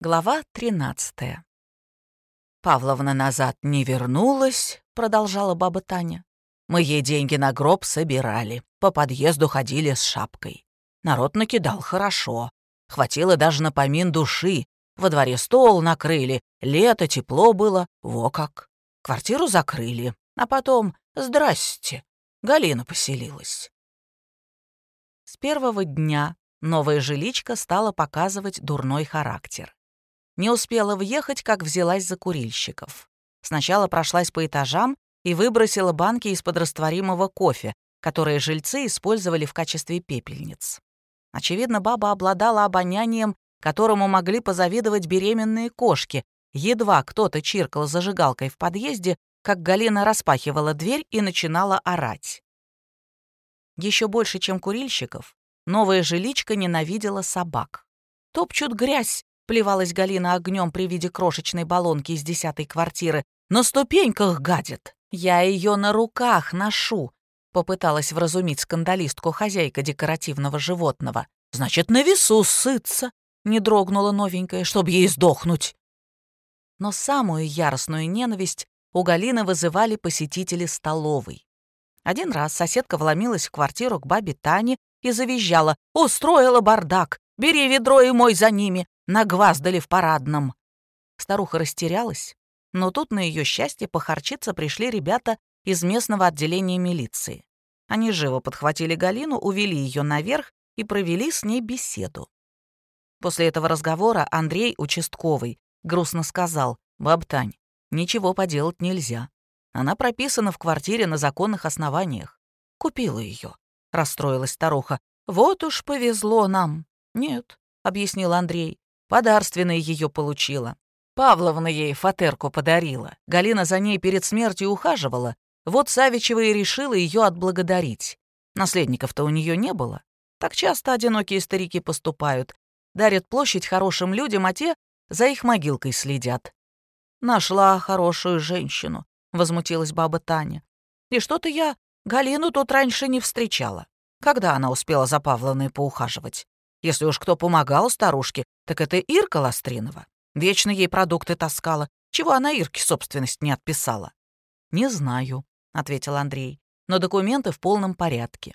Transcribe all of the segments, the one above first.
Глава 13 «Павловна назад не вернулась», — продолжала баба Таня. «Мы ей деньги на гроб собирали, по подъезду ходили с шапкой. Народ накидал хорошо, хватило даже на помин души. Во дворе стол накрыли, лето, тепло было, во как. Квартиру закрыли, а потом «Здрасте», Галина поселилась. С первого дня новая жиличка стала показывать дурной характер. Не успела въехать, как взялась за курильщиков. Сначала прошлась по этажам и выбросила банки из-под растворимого кофе, которые жильцы использовали в качестве пепельниц. Очевидно, баба обладала обонянием, которому могли позавидовать беременные кошки. Едва кто-то чиркал зажигалкой в подъезде, как Галина распахивала дверь и начинала орать. Еще больше, чем курильщиков, новая жиличка ненавидела собак. Топчут грязь, Плевалась Галина огнем при виде крошечной баллонки из десятой квартиры. «На ступеньках гадит! Я ее на руках ношу!» Попыталась вразумить скандалистку хозяйка декоративного животного. «Значит, на весу сыться!» Не дрогнула новенькая, чтобы ей сдохнуть. Но самую яростную ненависть у Галины вызывали посетители столовой. Один раз соседка вломилась в квартиру к бабе Тане и завизжала «Устроила бардак! Бери ведро и мой за ними! Нагваздали в парадном. Старуха растерялась, но тут на ее счастье похорчиться пришли ребята из местного отделения милиции. Они живо подхватили Галину, увели ее наверх и провели с ней беседу. После этого разговора Андрей, участковый, грустно сказал, «Бабтань, ничего поделать нельзя. Она прописана в квартире на законных основаниях. Купила ее», — расстроилась старуха. «Вот уж повезло нам». «Нет», — объяснил Андрей, Подарственной ее получила. Павловна ей фатерку подарила. Галина за ней перед смертью ухаживала. Вот Савичева и решила ее отблагодарить. Наследников-то у нее не было. Так часто одинокие старики поступают. Дарят площадь хорошим людям, а те за их могилкой следят. «Нашла хорошую женщину», — возмутилась баба Таня. «И что-то я Галину тут раньше не встречала. Когда она успела за Павловной поухаживать? Если уж кто помогал старушке, так это Ирка Ластринова. Вечно ей продукты таскала. Чего она Ирке собственность не отписала? «Не знаю», — ответил Андрей, «но документы в полном порядке.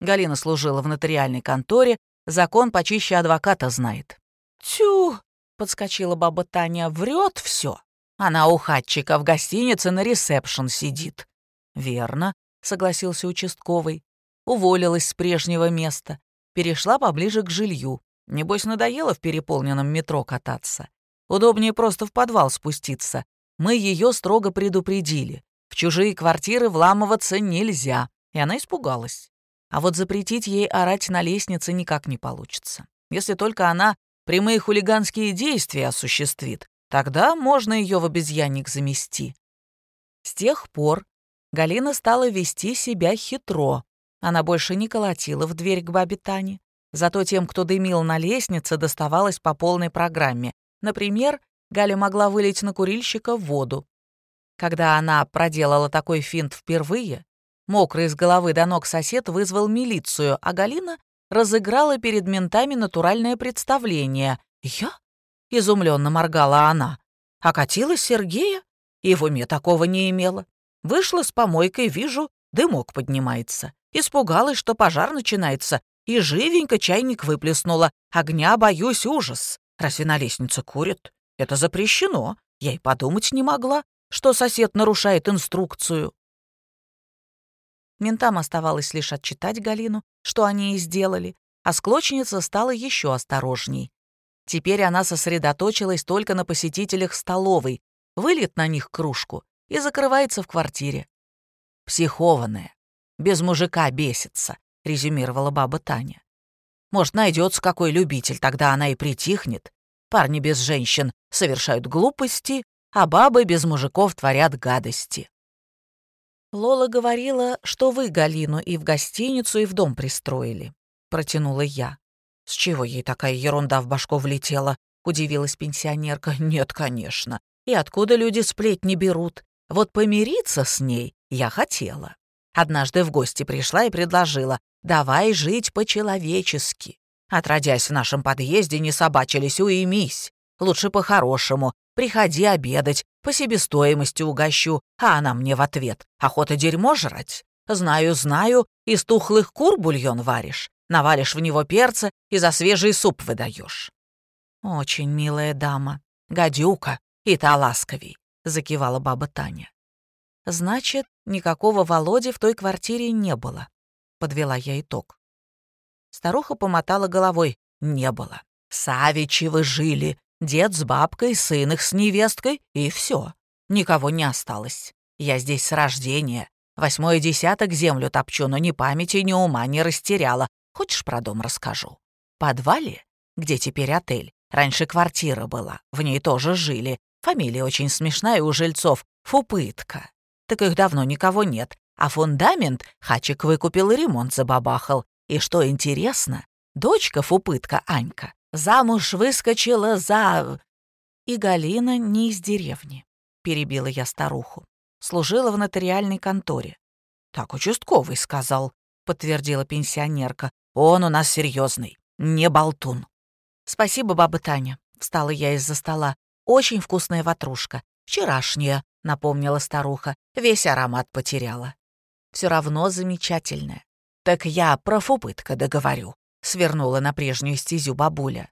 Галина служила в нотариальной конторе, закон почище адвоката знает». «Тю!» — подскочила баба Таня. «Врет все. Она у хатчика в гостинице на ресепшн сидит». «Верно», — согласился участковый. Уволилась с прежнего места перешла поближе к жилью. Небось, надоело в переполненном метро кататься. Удобнее просто в подвал спуститься. Мы ее строго предупредили. В чужие квартиры вламываться нельзя. И она испугалась. А вот запретить ей орать на лестнице никак не получится. Если только она прямые хулиганские действия осуществит, тогда можно ее в обезьянник замести. С тех пор Галина стала вести себя хитро. Она больше не колотила в дверь к бабе Тане. Зато тем, кто дымил на лестнице, доставалось по полной программе. Например, Галя могла вылить на курильщика воду. Когда она проделала такой финт впервые, мокрый с головы до ног сосед вызвал милицию, а Галина разыграла перед ментами натуральное представление. «Я?» — изумленно моргала она. «Окатила Сергея? И в уме такого не имела. Вышла с помойкой, вижу, дымок поднимается. Испугалась, что пожар начинается, и живенько чайник выплеснула. Огня боюсь ужас. Разве на лестнице курят? Это запрещено. Я и подумать не могла, что сосед нарушает инструкцию. Ментам оставалось лишь отчитать Галину, что они и сделали, а склочница стала еще осторожней. Теперь она сосредоточилась только на посетителях столовой, выльет на них кружку и закрывается в квартире. Психованная, без мужика бесится», — резюмировала баба Таня. «Может, найдется какой любитель, тогда она и притихнет. Парни без женщин совершают глупости, а бабы без мужиков творят гадости». «Лола говорила, что вы Галину и в гостиницу, и в дом пристроили», — протянула я. «С чего ей такая ерунда в башку влетела?» — удивилась пенсионерка. «Нет, конечно. И откуда люди сплетни берут? Вот помириться с ней я хотела». Однажды в гости пришла и предложила «давай жить по-человечески». Отродясь в нашем подъезде, не собачились, уймись. Лучше по-хорошему. Приходи обедать, по себестоимости угощу, а она мне в ответ. Охота дерьмо жрать? Знаю, знаю, из тухлых кур бульон варишь, навалишь в него перца и за свежий суп выдаешь. Очень милая дама, гадюка, и та ласковей, закивала баба Таня. Значит, никакого Володи в той квартире не было, подвела я итог. Старуха помотала головой. Не было. Савичевы жили, дед с бабкой, сын их с невесткой, и все. Никого не осталось. Я здесь с рождения. Восьмой десяток землю топчу, но ни памяти, ни ума не растеряла. Хочешь, про дом расскажу? Подвале, где теперь отель, раньше квартира была, в ней тоже жили. Фамилия очень смешная у жильцов — Фупытка. Так их давно никого нет. А фундамент Хачик выкупил и ремонт забабахал. И что интересно, дочка Фупытка Анька замуж выскочила за... И Галина не из деревни, перебила я старуху. Служила в нотариальной конторе. Так участковый сказал, подтвердила пенсионерка. Он у нас серьезный, не болтун. Спасибо, баба Таня. Встала я из-за стола. Очень вкусная ватрушка. Вчерашняя, напомнила старуха. Весь аромат потеряла. Все равно замечательная. Так я про фупытка договорю. Свернула на прежнюю стезю бабуля.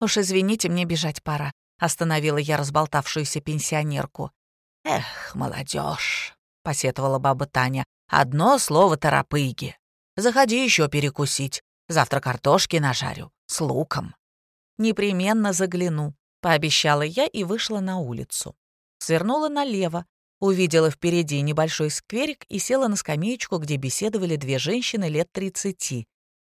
«Уж извините, мне бежать пора», — остановила я разболтавшуюся пенсионерку. «Эх, молодежь, посетовала баба Таня. «Одно слово торопыги. Заходи еще перекусить. Завтра картошки нажарю. С луком». «Непременно загляну», — пообещала я и вышла на улицу. Свернула налево, увидела впереди небольшой скверик и села на скамеечку, где беседовали две женщины лет тридцати.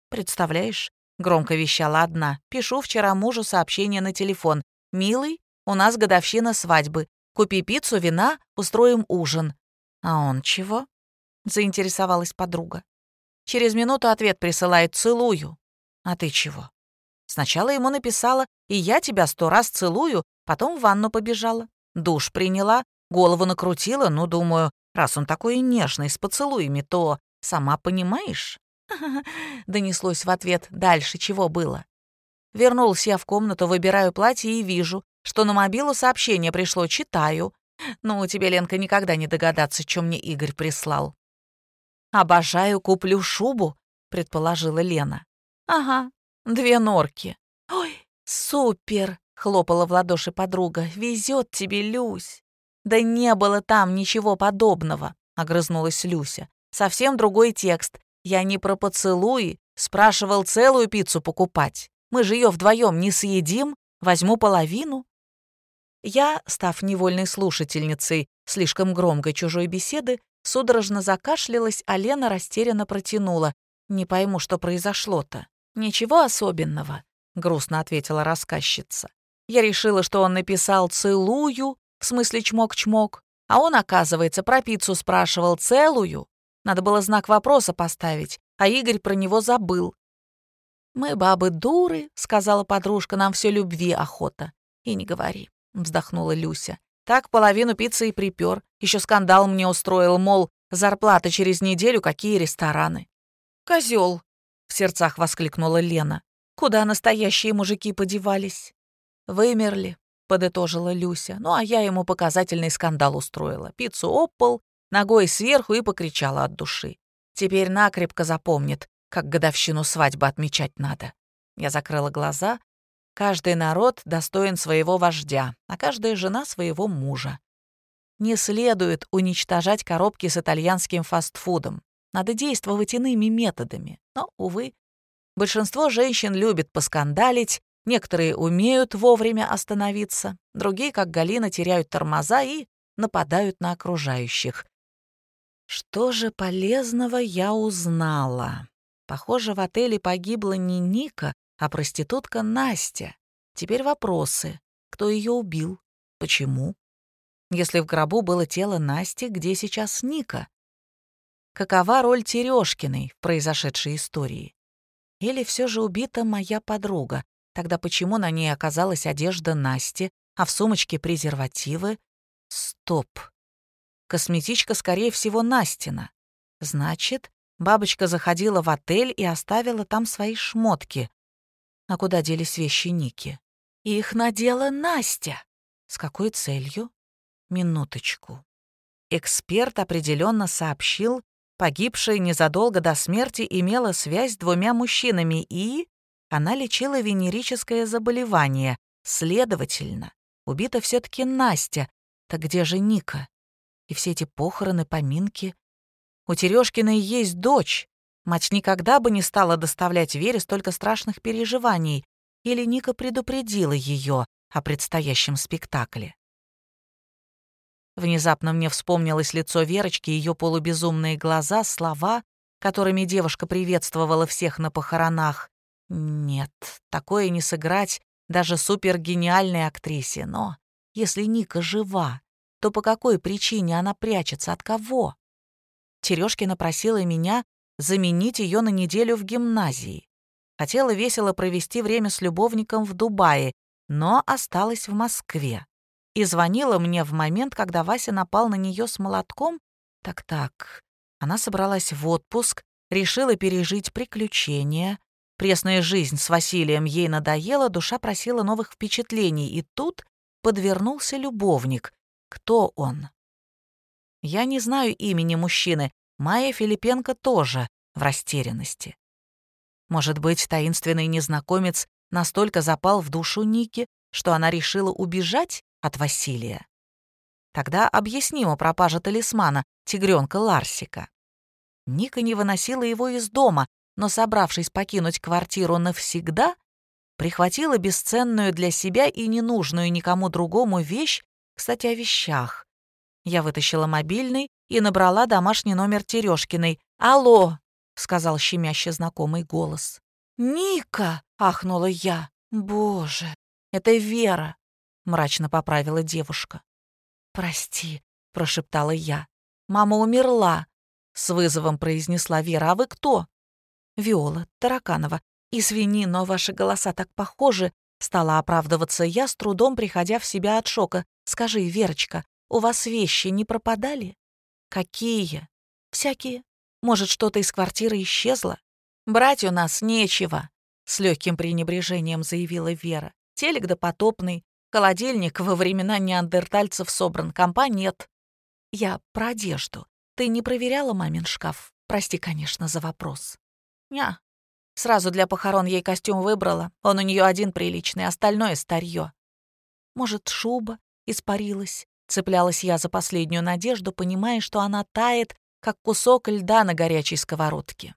«Представляешь?» — громко вещала одна. «Пишу вчера мужу сообщение на телефон. «Милый, у нас годовщина свадьбы. Купи пиццу, вина, устроим ужин». «А он чего?» — заинтересовалась подруга. Через минуту ответ присылает «целую». «А ты чего?» Сначала ему написала «и я тебя сто раз целую», потом в ванну побежала. Душ приняла, голову накрутила, ну, думаю, раз он такой нежный с поцелуями, то, сама понимаешь? Донеслось в ответ, дальше чего было. Вернулся я в комнату, выбираю платье и вижу, что на мобилу сообщение пришло, читаю. Ну, тебе, Ленка, никогда не догадаться, что мне Игорь прислал. «Обожаю, куплю шубу», — предположила Лена. «Ага, две норки». «Ой, супер!» — хлопала в ладоши подруга. «Везет тебе, Люсь». «Да не было там ничего подобного», — огрызнулась Люся. «Совсем другой текст. Я не про поцелуи, спрашивал целую пиццу покупать. Мы же ее вдвоем не съедим, возьму половину». Я, став невольной слушательницей слишком громкой чужой беседы, судорожно закашлялась, а Лена растерянно протянула. «Не пойму, что произошло-то». «Ничего особенного», — грустно ответила рассказчица. «Я решила, что он написал «целую», в смысле чмок-чмок, а он, оказывается, про пиццу спрашивал целую. Надо было знак вопроса поставить, а Игорь про него забыл. «Мы бабы дуры», — сказала подружка, — «нам все любви охота». «И не говори», — вздохнула Люся. Так половину пиццы и припер. Еще скандал мне устроил, мол, зарплата через неделю, какие рестораны. Козел! в сердцах воскликнула Лена. «Куда настоящие мужики подевались?» «Вымерли», — подытожила Люся. Ну, а я ему показательный скандал устроила. Пиццу опол, ногой сверху и покричала от души. Теперь накрепко запомнит, как годовщину свадьбы отмечать надо. Я закрыла глаза, Каждый народ достоин своего вождя, а каждая жена своего мужа. Не следует уничтожать коробки с итальянским фастфудом. Надо действовать иными методами. Но, увы, большинство женщин любит поскандалить, некоторые умеют вовремя остановиться, другие, как Галина, теряют тормоза и нападают на окружающих. Что же полезного я узнала? Похоже, в отеле погибла не Ника, а проститутка Настя. Теперь вопросы. Кто ее убил? Почему? Если в гробу было тело Насти, где сейчас Ника? Какова роль Терешкиной в произошедшей истории? Или все же убита моя подруга? Тогда почему на ней оказалась одежда Насти, а в сумочке презервативы? Стоп. Косметичка, скорее всего, Настина. Значит, бабочка заходила в отель и оставила там свои шмотки. А куда делись вещи Ники? Их надела Настя. С какой целью? Минуточку. Эксперт определенно сообщил, погибшая незадолго до смерти имела связь с двумя мужчинами и... Она лечила венерическое заболевание. Следовательно, убита все таки Настя. Так где же Ника? И все эти похороны, поминки. У Терешкиной есть дочь. Мать никогда бы не стала доставлять Вере столько страшных переживаний. Или Ника предупредила ее о предстоящем спектакле. Внезапно мне вспомнилось лицо Верочки, ее полубезумные глаза, слова, которыми девушка приветствовала всех на похоронах. Нет, такое не сыграть даже супергениальной актрисе, но если Ника жива, то по какой причине она прячется, от кого? Терешкина просила меня заменить ее на неделю в гимназии. Хотела весело провести время с любовником в Дубае, но осталась в Москве. И звонила мне в момент, когда Вася напал на нее с молотком. Так-так, она собралась в отпуск, решила пережить приключения. Пресная жизнь с Василием ей надоела, душа просила новых впечатлений, и тут подвернулся любовник. Кто он? Я не знаю имени мужчины, Майя Филипенко тоже в растерянности. Может быть, таинственный незнакомец настолько запал в душу Ники, что она решила убежать от Василия? Тогда объяснимо пропажа талисмана, тигренка Ларсика. Ника не выносила его из дома, но, собравшись покинуть квартиру навсегда, прихватила бесценную для себя и ненужную никому другому вещь, кстати, о вещах. Я вытащила мобильный и набрала домашний номер Терешкиной. «Алло!» — сказал щемяще знакомый голос. «Ника!» — ахнула я. «Боже, это Вера!» — мрачно поправила девушка. «Прости», — прошептала я. «Мама умерла», — с вызовом произнесла Вера. «А вы кто?» «Виола Тараканова. Извини, но ваши голоса так похожи», — стала оправдываться я, с трудом приходя в себя от шока. «Скажи, Верочка, у вас вещи не пропадали? Какие? Всякие. Может, что-то из квартиры исчезло? Брать у нас нечего, с легким пренебрежением заявила Вера. Телек допотопный, холодильник во времена неандертальцев собран, компа нет. Я про одежду. Ты не проверяла мамин шкаф? Прости, конечно, за вопрос. Ня. Сразу для похорон ей костюм выбрала. Он у нее один приличный, остальное старье. Может, шуба испарилась? Цеплялась я за последнюю надежду, понимая, что она тает, как кусок льда на горячей сковородке.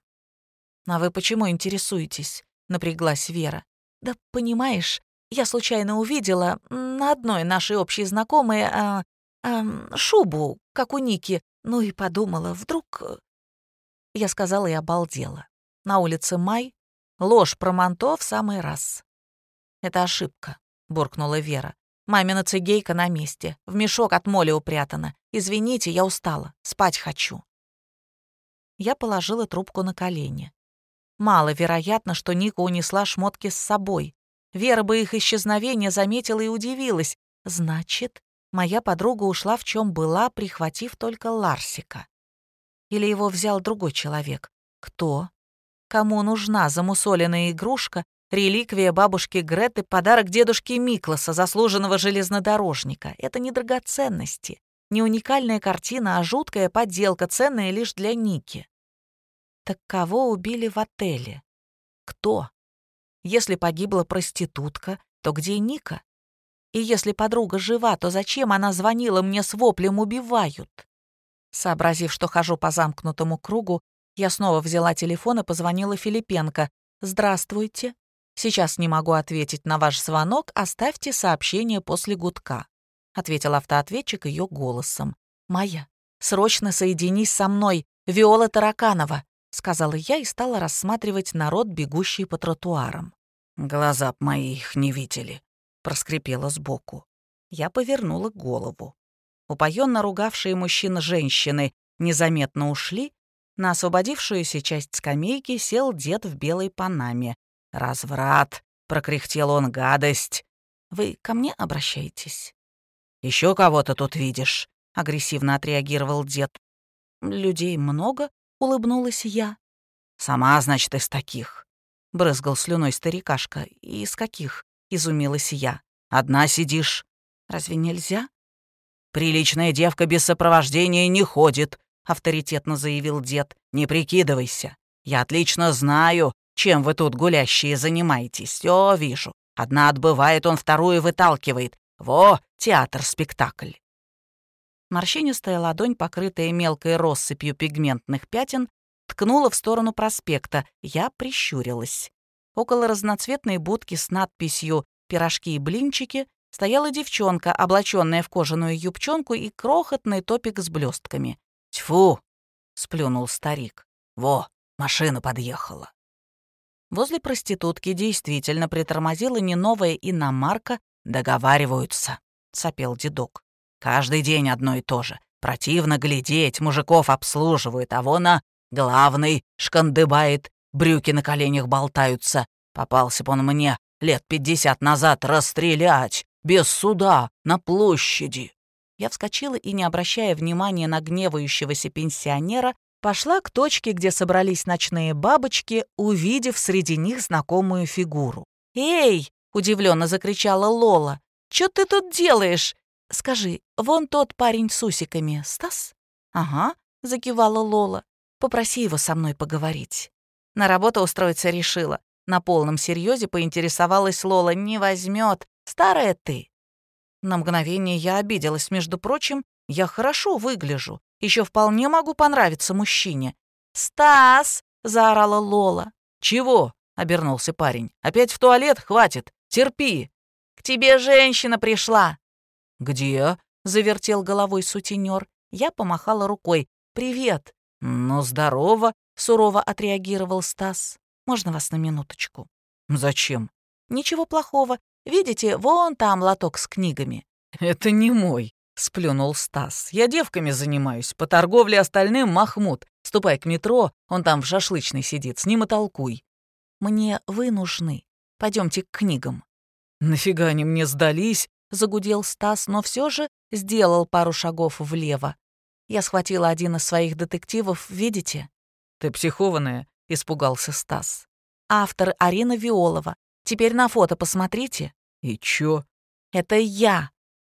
«А вы почему интересуетесь?» — напряглась Вера. «Да понимаешь, я случайно увидела на одной нашей общей знакомой а, а, шубу, как у Ники, ну и подумала, вдруг...» э, Я сказала и обалдела. На улице май, ложь про манто в самый раз. «Это ошибка», — буркнула Вера. Мамина цигейка на месте, в мешок от моли упрятана. Извините, я устала, спать хочу. Я положила трубку на колени. Маловероятно, что Ника унесла шмотки с собой. Вера бы их исчезновение заметила и удивилась. Значит, моя подруга ушла в чем была, прихватив только Ларсика. Или его взял другой человек. Кто? Кому нужна замусоленная игрушка, Реликвия бабушки Греты — подарок дедушке Микласа, заслуженного железнодорожника. Это не драгоценности, не уникальная картина, а жуткая подделка, ценная лишь для Ники. Так кого убили в отеле? Кто? Если погибла проститутка, то где Ника? И если подруга жива, то зачем она звонила мне с воплем «убивают»? Сообразив, что хожу по замкнутому кругу, я снова взяла телефон и позвонила Филипенко. «Здравствуйте. «Сейчас не могу ответить на ваш звонок, оставьте сообщение после гудка», — ответил автоответчик ее голосом. «Майя, срочно соединись со мной, Виола Тараканова», — сказала я и стала рассматривать народ, бегущий по тротуарам. «Глаза б их не видели», — проскрипела сбоку. Я повернула голову. Упоенно ругавшие мужчины женщины незаметно ушли, на освободившуюся часть скамейки сел дед в белой панаме. «Разврат!» — прокряхтел он, гадость. «Вы ко мне обращаетесь?» Еще кого-то тут видишь?» — агрессивно отреагировал дед. «Людей много?» — улыбнулась я. «Сама, значит, из таких», — брызгал слюной старикашка. «Из каких?» — изумилась я. «Одна сидишь». «Разве нельзя?» «Приличная девка без сопровождения не ходит», — авторитетно заявил дед. «Не прикидывайся. Я отлично знаю, чем вы тут гулящие занимаетесь. Все вижу. Одна отбывает, он вторую выталкивает. Во, театр-спектакль». Морщинистая ладонь, покрытая мелкой россыпью пигментных пятен, ткнула в сторону проспекта. Я прищурилась. Около разноцветной будки с надписью «Пирожки и блинчики» стояла девчонка, облаченная в кожаную юбчонку и крохотный топик с блестками. «Тьфу!» — сплюнул старик. «Во, машина подъехала». Возле проститутки действительно притормозила не новая иномарка. «Договариваются», — сопел дедок. «Каждый день одно и то же. Противно глядеть, мужиков обслуживают, а вон а главный шкандыбает, брюки на коленях болтаются. Попался бы он мне лет пятьдесят назад расстрелять, без суда, на площади». Я вскочила и, не обращая внимания на гневающегося пенсионера, пошла к точке, где собрались ночные бабочки, увидев среди них знакомую фигуру. «Эй!» — удивленно закричала Лола. «Чё ты тут делаешь? Скажи, вон тот парень с усиками, Стас?» «Ага», — закивала Лола. «Попроси его со мной поговорить». На работу устроиться решила. На полном серьезе поинтересовалась Лола. «Не возьмет. Старая ты». На мгновение я обиделась. Между прочим, я хорошо выгляжу. Еще вполне могу понравиться мужчине. «Стас!» — заорала Лола. «Чего?» — обернулся парень. «Опять в туалет? Хватит! Терпи!» «К тебе женщина пришла!» «Где?» — завертел головой сутенер. Я помахала рукой. «Привет!» «Ну, здорово!» — сурово отреагировал Стас. «Можно вас на минуточку?» «Зачем?» «Ничего плохого. Видите, вон там лоток с книгами». «Это не мой», — сплюнул Стас. «Я девками занимаюсь. По торговле остальным Махмуд. Ступай к метро, он там в шашлычной сидит, с ним и толкуй». «Мне вы нужны. Пойдемте к книгам». «Нафига они мне сдались?» — загудел Стас, но все же сделал пару шагов влево. Я схватила один из своих детективов, видите? «Ты психованная?» — испугался Стас. «Автор Арина Виолова. Теперь на фото посмотрите». «И чё?» «Это я.